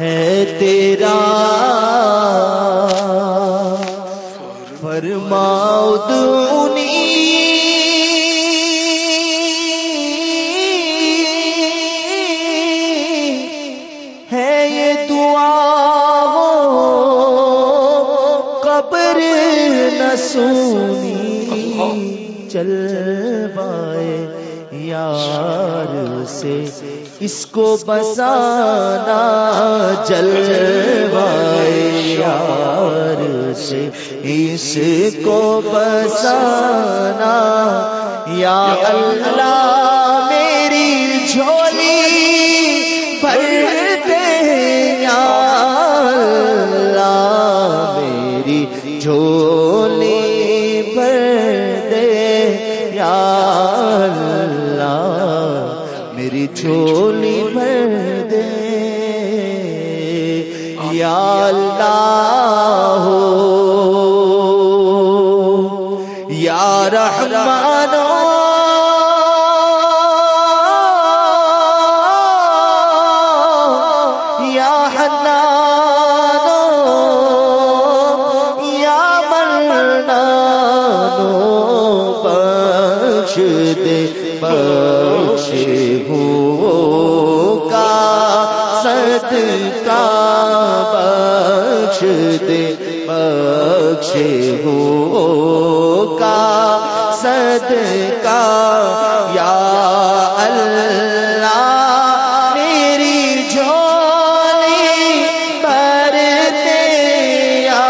ہے تیرا۔ فرماؤ دونی ہے یہ دعا قبر نہ سونی۔ چل بائے یار سے۔ اس کو بسانا جل یار سے اس کو بسانا یا اللہ میری جھولی بھر جھولی بھر دے۔ یا اللہ ہو یا رحمان یا حنان یا بخش دے بخش ہو بخش دے بخش ہو کا صدقہ، یا اللہ، میری جھولی بھر دے، یا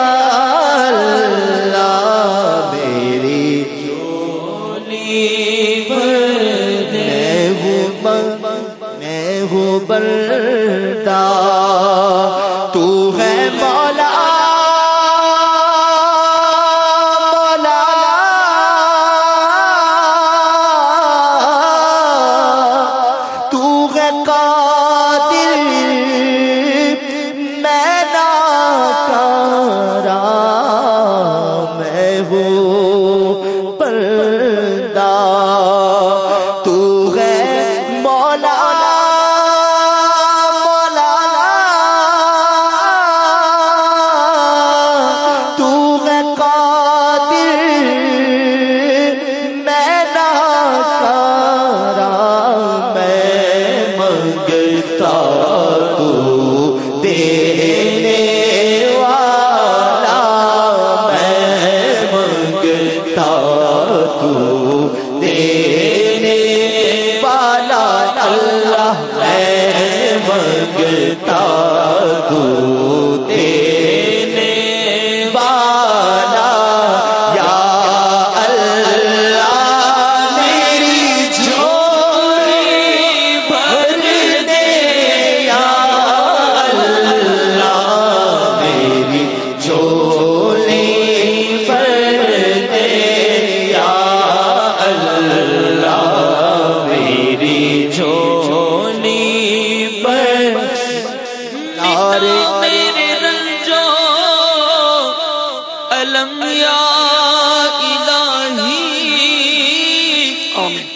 اللہ، میری جھولی بھر دے۔ میں ہوں بن- میں ہوں بندہ دینے والا اللہ میں منگتا تو دینے والا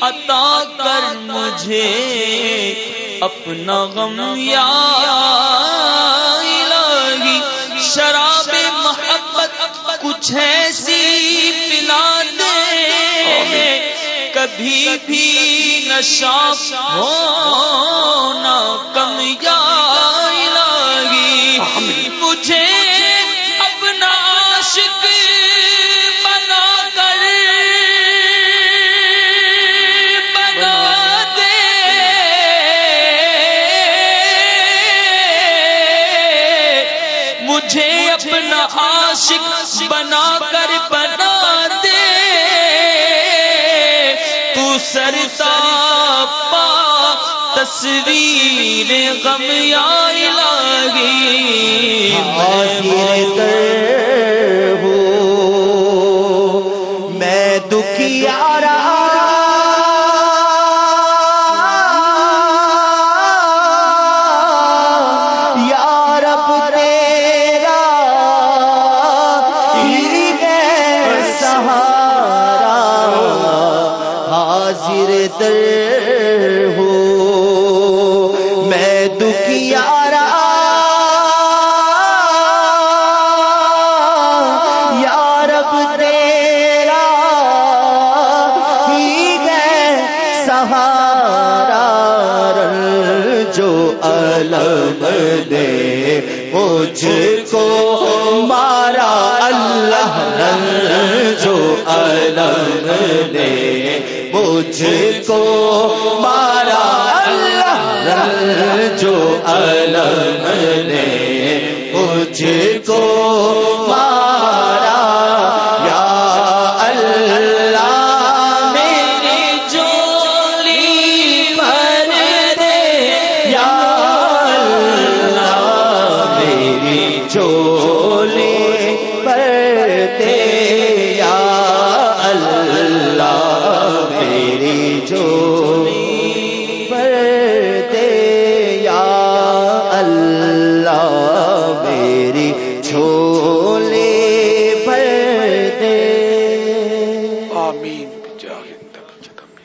عطا کر مجھے اپنا غم یا الہی شراب محبت کچھ ایسی پلا دے کبھی بھی نشہ ہونا کم یا الہی مجھے اپنا عاشق عاشق بنا کر بنا دے۔ تو سرتا پا تصویر غم یا الہی۔ حاضر در ہو۔ میں دکھیارا رہا زیر در ہو۔ میں دکھیارا یارب تیرا ہی سہارا سہارا جو الم دے مجھ کو۔ علم دے مجھ کو مارا۔ اللہ جو علم دے مجھ کو مارا۔ یا اللہ میری چولی بھر دے۔ یا اللہ میری چولے پرتے یا